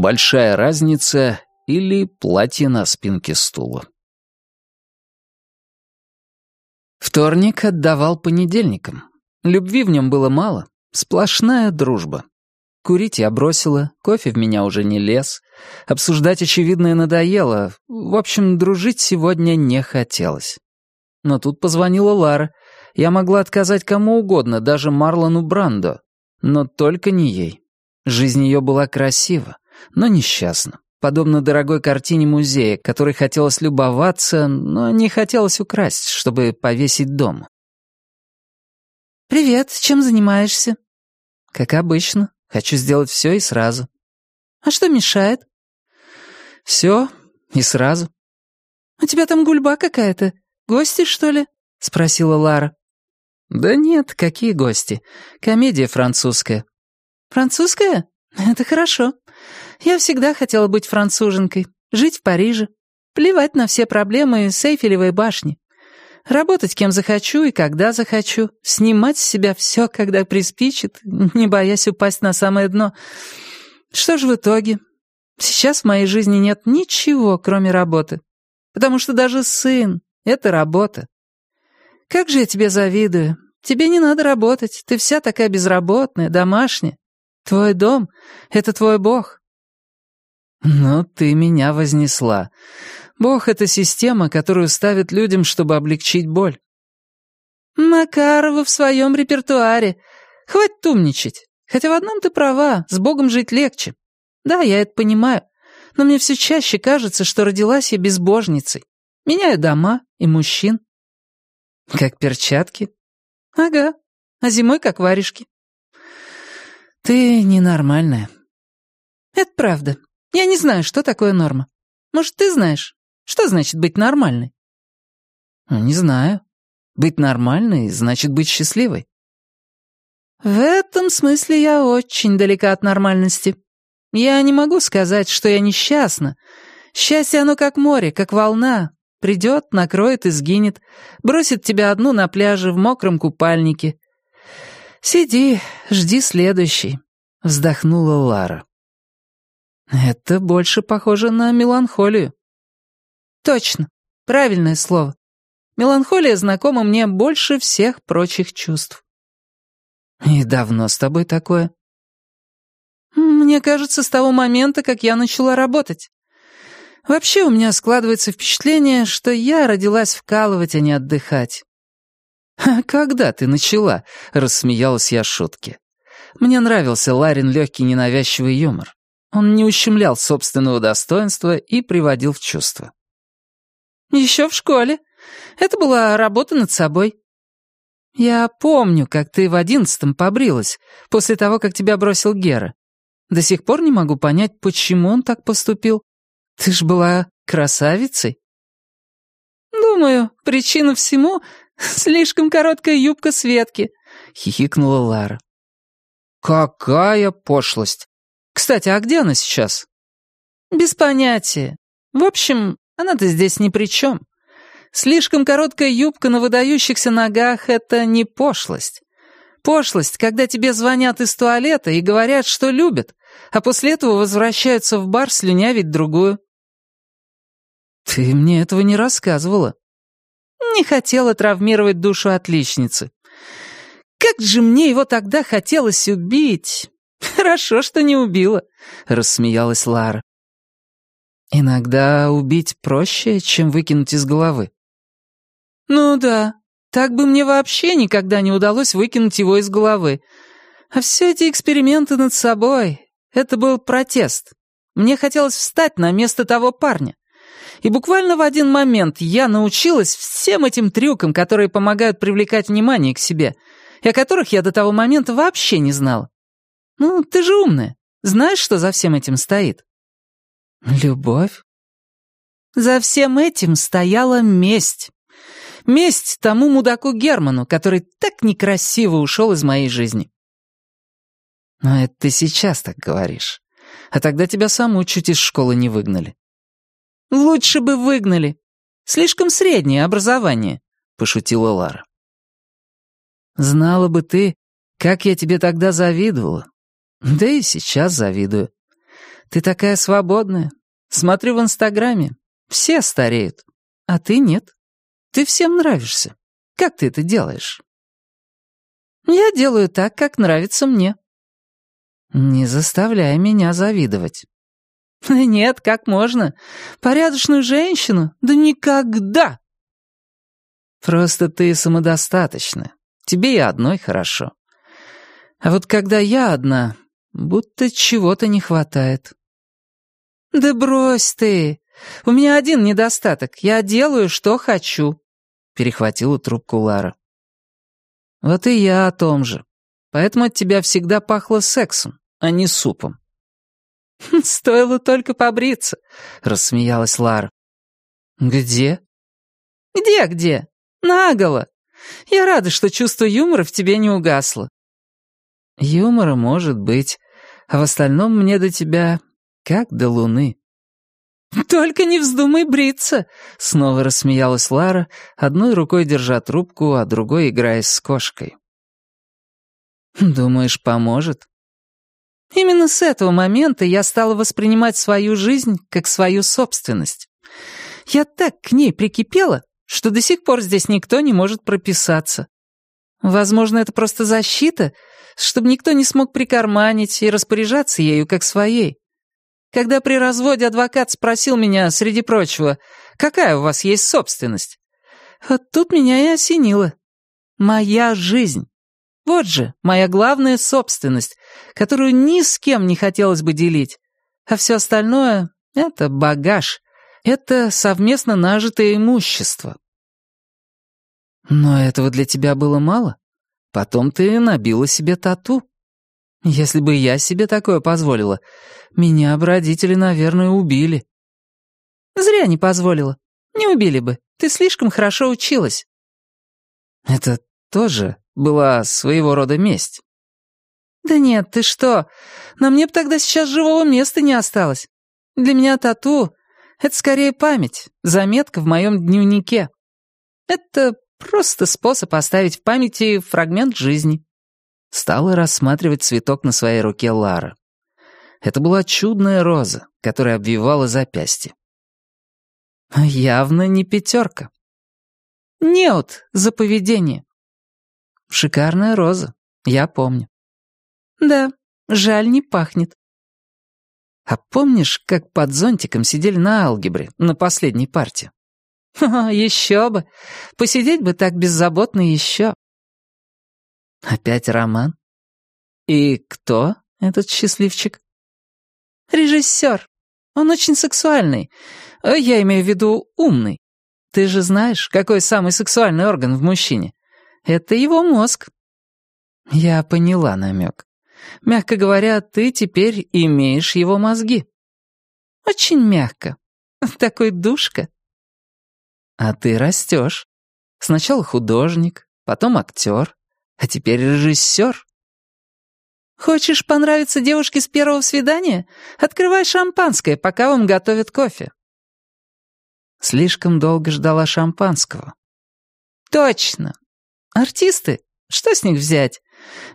Большая разница или платье на спинке стула. Вторник отдавал понедельникам. Любви в нем было мало, сплошная дружба. Курить я бросила, кофе в меня уже не лез. Обсуждать очевидное надоело. В общем, дружить сегодня не хотелось. Но тут позвонила Лара. Я могла отказать кому угодно, даже Марлону Брандо. Но только не ей. Жизнь ее была красива, но несчастна. Подобно дорогой картине музея, которой хотелось любоваться, но не хотелось украсть, чтобы повесить дома. «Привет, чем занимаешься?» «Как обычно. Хочу сделать все и сразу». «А что мешает?» «Все и сразу». «У тебя там гульба какая-то. Гости, что ли?» — спросила Лара. «Да нет, какие гости. Комедия французская». «Французская? Это хорошо. Я всегда хотела быть француженкой, жить в Париже, плевать на все проблемы с Эйфелевой башни, работать кем захочу и когда захочу, снимать с себя все, когда приспичит, не боясь упасть на самое дно. Что ж в итоге? Сейчас в моей жизни нет ничего, кроме работы. Потому что даже сын — это работа. Как же я тебе завидую. Тебе не надо работать, ты вся такая безработная, домашняя. Твой дом — это твой бог. «Ну, ты меня вознесла. Бог — это система, которую ставят людям, чтобы облегчить боль». «Макарова в своем репертуаре. Хватит умничать. Хотя в одном ты права, с Богом жить легче. Да, я это понимаю. Но мне все чаще кажется, что родилась я безбожницей. Меняю дома и мужчин». «Как перчатки?» «Ага. А зимой как варежки». «Ты ненормальная». «Это правда. Я не знаю, что такое норма. Может, ты знаешь? Что значит быть нормальной?» ну, «Не знаю. Быть нормальной значит быть счастливой». «В этом смысле я очень далека от нормальности. Я не могу сказать, что я несчастна. Счастье оно как море, как волна. Придет, накроет и сгинет, бросит тебя одну на пляже в мокром купальнике. Сиди, жди следующий», — вздохнула Лара. Это больше похоже на меланхолию. Точно, правильное слово. Меланхолия знакома мне больше всех прочих чувств. И давно с тобой такое? Мне кажется, с того момента, как я начала работать. Вообще у меня складывается впечатление, что я родилась вкалывать, а не отдыхать. «А когда ты начала?» — рассмеялась я шутке. Мне нравился Ларин легкий ненавязчивый юмор. Он не ущемлял собственного достоинства и приводил в чувство. «Еще в школе. Это была работа над собой. Я помню, как ты в одиннадцатом побрилась, после того, как тебя бросил Гера. До сих пор не могу понять, почему он так поступил. Ты ж была красавицей». «Думаю, причина всему — слишком короткая юбка Светки», — хихикнула Лара. «Какая пошлость! Кстати, а где она сейчас?» «Без понятия. В общем, она-то здесь ни при чем. Слишком короткая юбка на выдающихся ногах — это не пошлость. Пошлость, когда тебе звонят из туалета и говорят, что любят, а после этого возвращаются в бар слюнявить другую». «Ты мне этого не рассказывала». «Не хотела травмировать душу отличницы. Как же мне его тогда хотелось убить!» «Хорошо, что не убила», — рассмеялась Лара. «Иногда убить проще, чем выкинуть из головы». «Ну да, так бы мне вообще никогда не удалось выкинуть его из головы. А все эти эксперименты над собой — это был протест. Мне хотелось встать на место того парня. И буквально в один момент я научилась всем этим трюкам, которые помогают привлекать внимание к себе, и о которых я до того момента вообще не знала. Ну, ты же умная. Знаешь, что за всем этим стоит? Любовь? За всем этим стояла месть. Месть тому мудаку Герману, который так некрасиво ушел из моей жизни. Но это ты сейчас так говоришь. А тогда тебя саму чуть из школы не выгнали. Лучше бы выгнали. Слишком среднее образование, пошутила Лара. Знала бы ты, как я тебе тогда завидовала, да и сейчас завидую. Ты такая свободная. Смотрю в Инстаграме. Все стареют. А ты нет. Ты всем нравишься. Как ты это делаешь?» «Я делаю так, как нравится мне». «Не заставляй меня завидовать». «Нет, как можно? Порядочную женщину? Да никогда!» «Просто ты самодостаточна. Тебе и одной хорошо. А вот когда я одна, будто чего-то не хватает». «Да брось ты! У меня один недостаток. Я делаю, что хочу», — перехватила трубку Лара. «Вот и я о том же. Поэтому от тебя всегда пахло сексом, а не супом». «Стоило только побриться», — рассмеялась Лара. «Где?» «Где-где? Наголо. Я рада, что чувство юмора в тебе не угасло». «Юмора может быть, а в остальном мне до тебя как до луны». «Только не вздумай бриться!» — снова рассмеялась Лара, одной рукой держа трубку, а другой играя с кошкой. «Думаешь, поможет?» Именно с этого момента я стала воспринимать свою жизнь как свою собственность. Я так к ней прикипела, что до сих пор здесь никто не может прописаться. Возможно, это просто защита, чтобы никто не смог прикарманить и распоряжаться ею как своей. Когда при разводе адвокат спросил меня, среди прочего, какая у вас есть собственность, вот тут меня и осенило. Моя жизнь. Вот же моя главная собственность, которую ни с кем не хотелось бы делить. А все остальное — это багаж, это совместно нажитое имущество. Но этого для тебя было мало. Потом ты набила себе тату. Если бы я себе такое позволила, меня бы родители, наверное, убили. Зря не позволила. Не убили бы. Ты слишком хорошо училась. Это тоже была своего рода месть. Да нет, ты что? На мне бы тогда сейчас живого места не осталось. Для меня тату — это скорее память, заметка в моем дневнике. Это просто способ оставить в памяти фрагмент жизни. Стала рассматривать цветок на своей руке Лара. Это была чудная роза, которая обвивала запястье. Явно не пятерка. Неут за поведение. Шикарная роза, я помню. Да, жаль, не пахнет. А помнишь, как под зонтиком сидели на алгебре, на последней парте? еще бы. Посидеть бы так беззаботно еще. Опять роман? И кто этот счастливчик? Режиссер. Он очень сексуальный. Э, я имею в виду умный. Ты же знаешь, какой самый сексуальный орган в мужчине? Это его мозг. Я поняла намек. Мягко говоря, ты теперь имеешь его мозги. Очень мягко. Такой душка. А ты растешь. Сначала художник, потом актер, а теперь режиссер. Хочешь понравиться девушке с первого свидания? Открывай шампанское, пока вам готовят кофе. Слишком долго ждала шампанского. Точно. Артисты, что с них взять?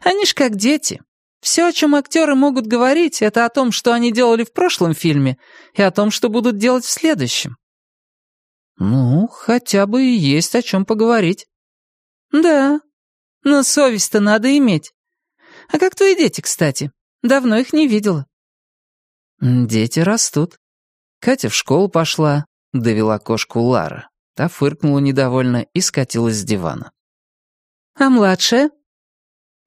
Они ж как дети. Все, о чем актеры могут говорить, это о том, что они делали в прошлом фильме, и о том, что будут делать в следующем. Ну, хотя бы и есть о чем поговорить. Да, но совесть-то надо иметь. А как твои дети, кстати? Давно их не видела. Дети растут. Катя в школу пошла, довела кошку Лара. Та фыркнула недовольно и скатилась с дивана. А младшая?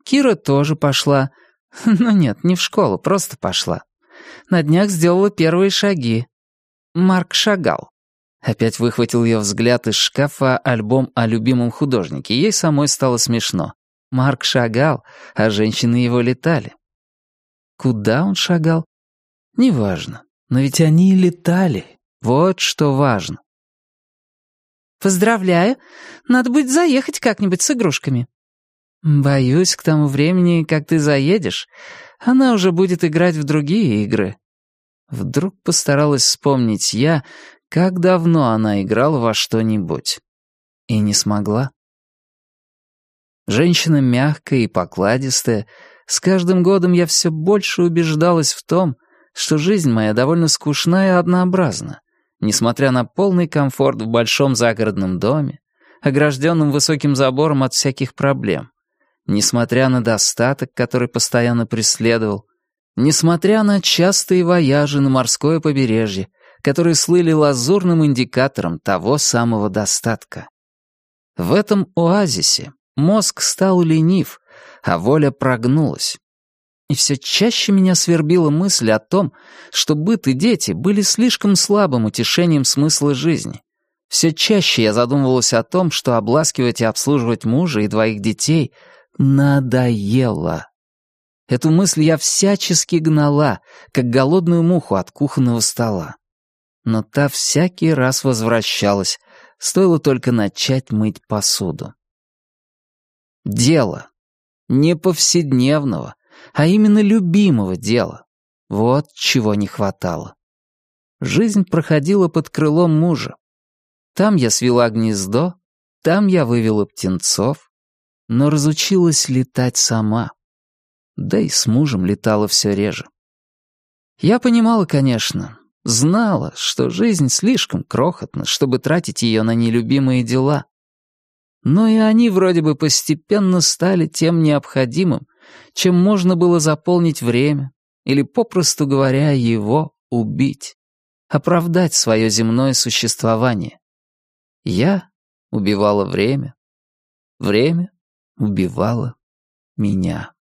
Кира тоже пошла. Ну нет, не в школу, просто пошла. На днях сделала первые шаги. Марк шагал. Опять выхватил ее взгляд из шкафа альбом о любимом художнике. Ей самой стало смешно. Марк шагал, а женщины его летали. Куда он шагал? Неважно. Но ведь они и летали. Вот что важно. «Поздравляю. Надо будет заехать как-нибудь с игрушками». «Боюсь, к тому времени, как ты заедешь, она уже будет играть в другие игры». Вдруг постаралась вспомнить я, как давно она играла во что-нибудь. И не смогла. Женщина мягкая и покладистая, с каждым годом я все больше убеждалась в том, что жизнь моя довольно скучна и однообразна, несмотря на полный комфорт в большом загородном доме, огражденном высоким забором от всяких проблем, несмотря на достаток, который постоянно преследовал, несмотря на частые вояжи на морское побережье, которые слыли лазурным индикатором того самого достатка. В этом оазисе мозг стал ленив, а воля прогнулась. И все чаще меня свербила мысль о том, что быт и дети были слишком слабым утешением смысла жизни. Все чаще я задумывалась о том, что обласкивать и обслуживать мужа и двоих детей надоело. Эту мысль я всячески гнала, как голодную муху от кухонного стола. Но та всякий раз возвращалась, стоило только начать мыть посуду. Дело. Не повседневного, а именно любимого дела. Вот чего не хватало. Жизнь проходила под крылом мужа. Там я свела гнездо, там я вывела птенцов, но разучилась летать сама. Да и с мужем летала все реже. Я понимала, конечно, знала, что жизнь слишком крохотна, чтобы тратить ее на нелюбимые дела. Но и они вроде бы постепенно стали тем необходимым, чем можно было заполнить время, или, попросту говоря, его убить, оправдать свое земное существование. Я убивала время, время убивало меня.